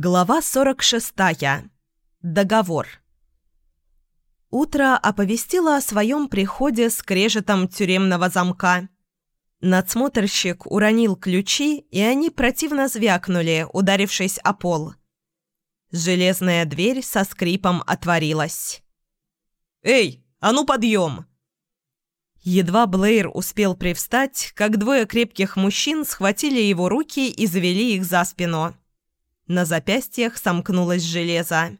Глава 46. Договор. Утро оповестило о своем приходе с крежетом тюремного замка. Надсмотрщик уронил ключи, и они противно звякнули, ударившись о пол. Железная дверь со скрипом отворилась. «Эй, а ну подъем!» Едва Блэйр успел привстать, как двое крепких мужчин схватили его руки и завели их за спину. На запястьях сомкнулось железо.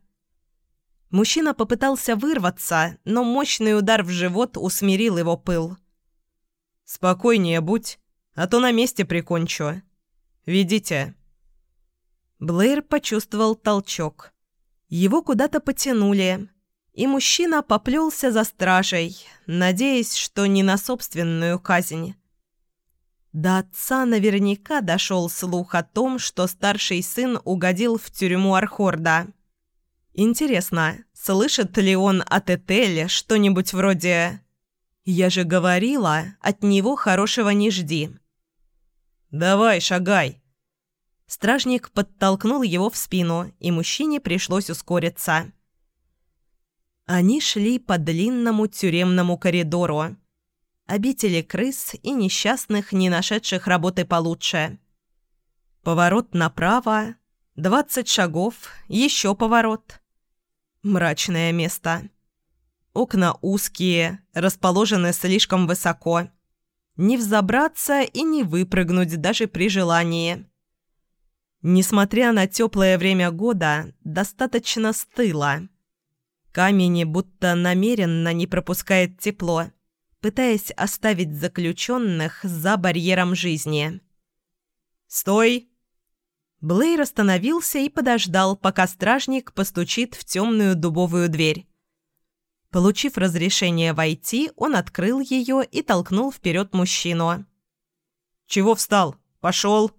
Мужчина попытался вырваться, но мощный удар в живот усмирил его пыл. «Спокойнее будь, а то на месте прикончу. Ведите». Блэйр почувствовал толчок. Его куда-то потянули, и мужчина поплелся за стражей, надеясь, что не на собственную казнь. До отца наверняка дошел слух о том, что старший сын угодил в тюрьму Архорда. Интересно, слышит ли он от Этеля что-нибудь вроде «Я же говорила, от него хорошего не жди». «Давай, шагай!» Стражник подтолкнул его в спину, и мужчине пришлось ускориться. Они шли по длинному тюремному коридору обители крыс и несчастных, не нашедших работы получше. Поворот направо, двадцать шагов, еще поворот. Мрачное место. Окна узкие, расположены слишком высоко. Не взобраться и не выпрыгнуть даже при желании. Несмотря на теплое время года, достаточно стыло. Камень будто намеренно не пропускает тепло пытаясь оставить заключенных за барьером жизни. «Стой!» Блейр остановился и подождал, пока стражник постучит в темную дубовую дверь. Получив разрешение войти, он открыл ее и толкнул вперед мужчину. «Чего встал? Пошел!»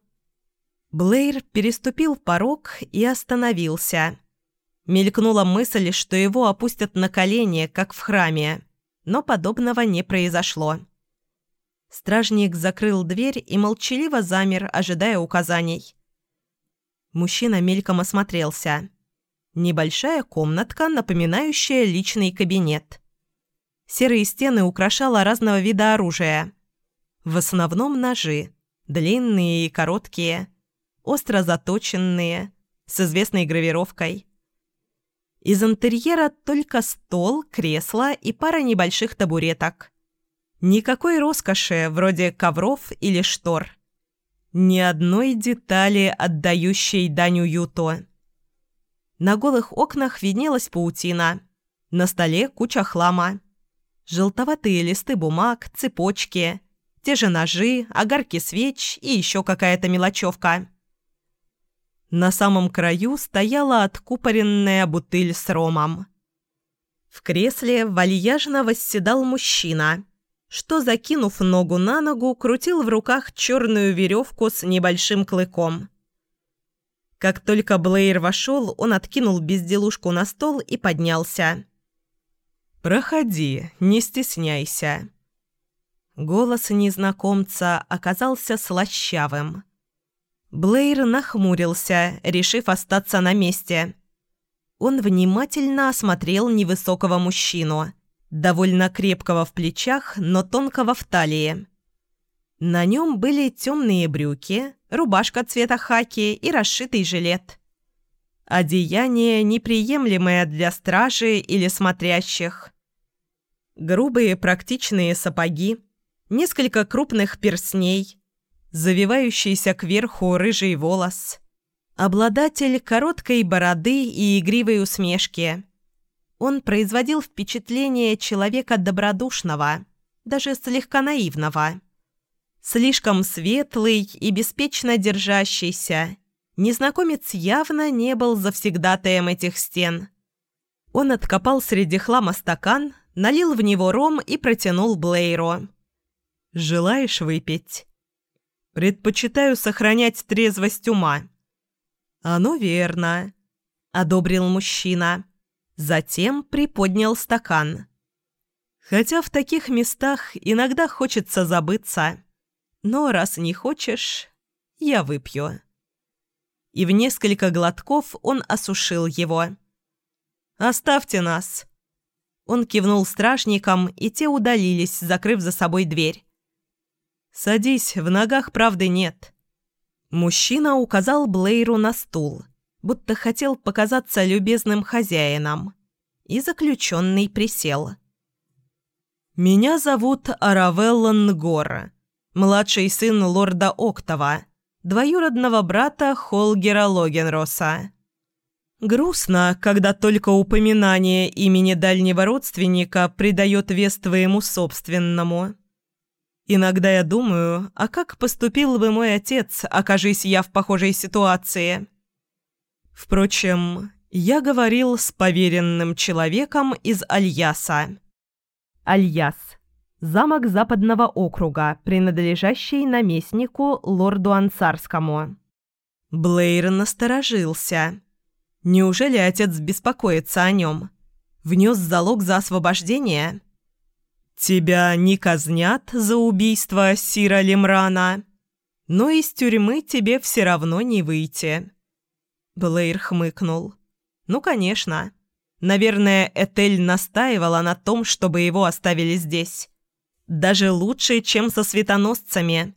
Блейр переступил порог и остановился. Мелькнула мысль, что его опустят на колени, как в храме но подобного не произошло. Стражник закрыл дверь и молчаливо замер, ожидая указаний. Мужчина мельком осмотрелся. Небольшая комнатка, напоминающая личный кабинет. Серые стены украшало разного вида оружия. В основном ножи. Длинные и короткие. Остро заточенные. С известной гравировкой. Из интерьера только стол, кресло и пара небольших табуреток. Никакой роскоши, вроде ковров или штор. Ни одной детали, отдающей дань уюту. На голых окнах виднелась паутина. На столе куча хлама. Желтоватые листы бумаг, цепочки, те же ножи, огарки свеч и еще какая-то мелочевка. На самом краю стояла откупоренная бутыль с ромом. В кресле вальяжно восседал мужчина, что, закинув ногу на ногу, крутил в руках черную веревку с небольшим клыком. Как только Блэйр вошел, он откинул безделушку на стол и поднялся. «Проходи, не стесняйся». Голос незнакомца оказался слащавым. Блейр нахмурился, решив остаться на месте. Он внимательно осмотрел невысокого мужчину, довольно крепкого в плечах, но тонкого в талии. На нем были темные брюки, рубашка цвета хаки и расшитый жилет. Одеяние, неприемлемое для стражи или смотрящих. Грубые практичные сапоги, несколько крупных перстней – завивающийся кверху рыжий волос, обладатель короткой бороды и игривой усмешки. Он производил впечатление человека добродушного, даже слегка наивного. Слишком светлый и беспечно держащийся, незнакомец явно не был завсегдатаем этих стен. Он откопал среди хлама стакан, налил в него ром и протянул Блейру. «Желаешь выпить?» Предпочитаю сохранять трезвость ума». «Оно верно», — одобрил мужчина. Затем приподнял стакан. «Хотя в таких местах иногда хочется забыться. Но раз не хочешь, я выпью». и в несколько глотков он осушил его. «Оставьте нас!» Он кивнул стражникам, и те удалились, закрыв за собой дверь. «Садись, в ногах правды нет». Мужчина указал Блейру на стул, будто хотел показаться любезным хозяином, и заключенный присел. «Меня зовут Аравелла Нгора, младший сын лорда Октова, двоюродного брата Холгера Логенроса. Грустно, когда только упоминание имени дальнего родственника придает вес твоему собственному. Иногда я думаю, а как поступил бы мой отец, окажись я в похожей ситуации? Впрочем, я говорил с поверенным человеком из Альяса. Альяс. Замок западного округа, принадлежащий наместнику лорду Ансарскому. Блейр насторожился. Неужели отец беспокоится о нем? Внес залог за освобождение? «Тебя не казнят за убийство Сира Лемрана, но из тюрьмы тебе все равно не выйти». Блейр хмыкнул. «Ну, конечно. Наверное, Этель настаивала на том, чтобы его оставили здесь. Даже лучше, чем со светоносцами.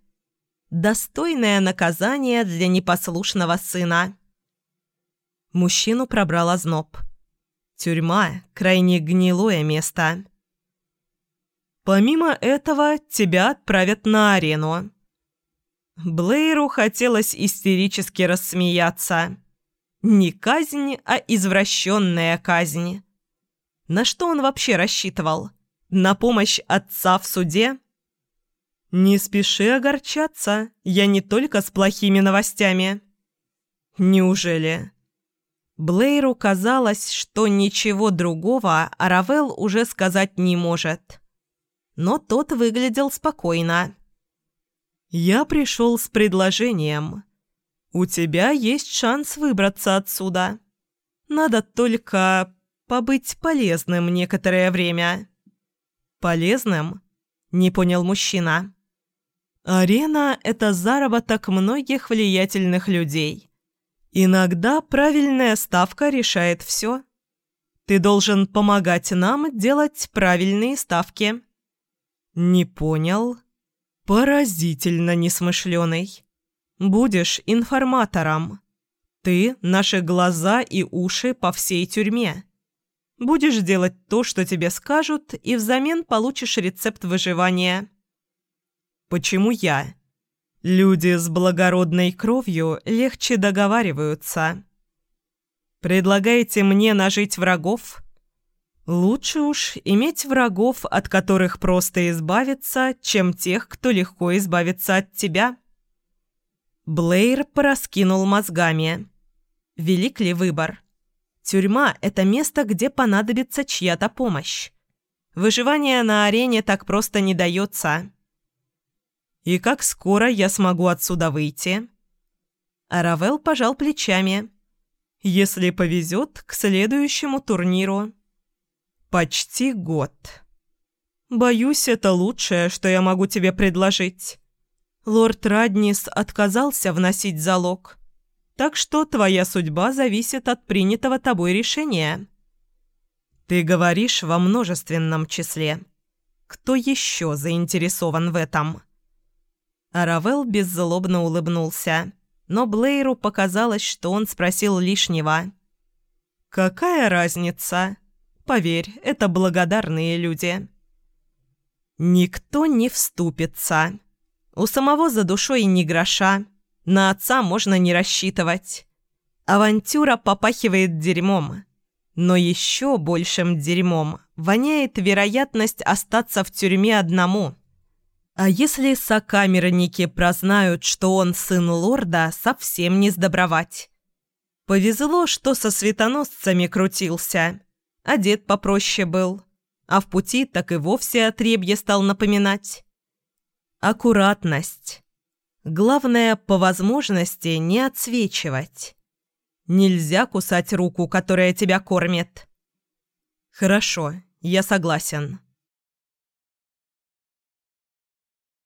Достойное наказание для непослушного сына». Мужчину пробрал озноб. Тюрьма – крайне гнилое место. Помимо этого, тебя отправят на арену. Блейру хотелось истерически рассмеяться. Не казнь, а извращенная казнь. На что он вообще рассчитывал? На помощь отца в суде? «Не спеши огорчаться, я не только с плохими новостями». «Неужели?» Блейру казалось, что ничего другого Аравел уже сказать не может. Но тот выглядел спокойно. «Я пришел с предложением. У тебя есть шанс выбраться отсюда. Надо только побыть полезным некоторое время». «Полезным?» – не понял мужчина. «Арена – это заработок многих влиятельных людей». Иногда правильная ставка решает все. Ты должен помогать нам делать правильные ставки. Не понял? Поразительно несмышленый. Будешь информатором. Ты – наши глаза и уши по всей тюрьме. Будешь делать то, что тебе скажут, и взамен получишь рецепт выживания. Почему я? Люди с благородной кровью легче договариваются. Предлагаете мне нажить врагов? Лучше уж иметь врагов, от которых просто избавиться, чем тех, кто легко избавится от тебя. Блейр пораскинул мозгами. Велик ли выбор? Тюрьма – это место, где понадобится чья-то помощь. Выживание на арене так просто не дается. «И как скоро я смогу отсюда выйти?» Аравел пожал плечами. «Если повезет, к следующему турниру». «Почти год». «Боюсь, это лучшее, что я могу тебе предложить. Лорд Раднис отказался вносить залог, так что твоя судьба зависит от принятого тобой решения». «Ты говоришь во множественном числе. Кто еще заинтересован в этом?» Аравел беззлобно улыбнулся, но Блейру показалось, что он спросил лишнего. «Какая разница? Поверь, это благодарные люди». «Никто не вступится. У самого за душой ни гроша. На отца можно не рассчитывать. Авантюра попахивает дерьмом. Но еще большим дерьмом воняет вероятность остаться в тюрьме одному». А если сокамерники прознают, что он сын лорда, совсем не сдобровать. Повезло, что со светоносцами крутился. Одет попроще был. А в пути так и вовсе отребье стал напоминать. Аккуратность. Главное, по возможности не отсвечивать. Нельзя кусать руку, которая тебя кормит. Хорошо, я согласен.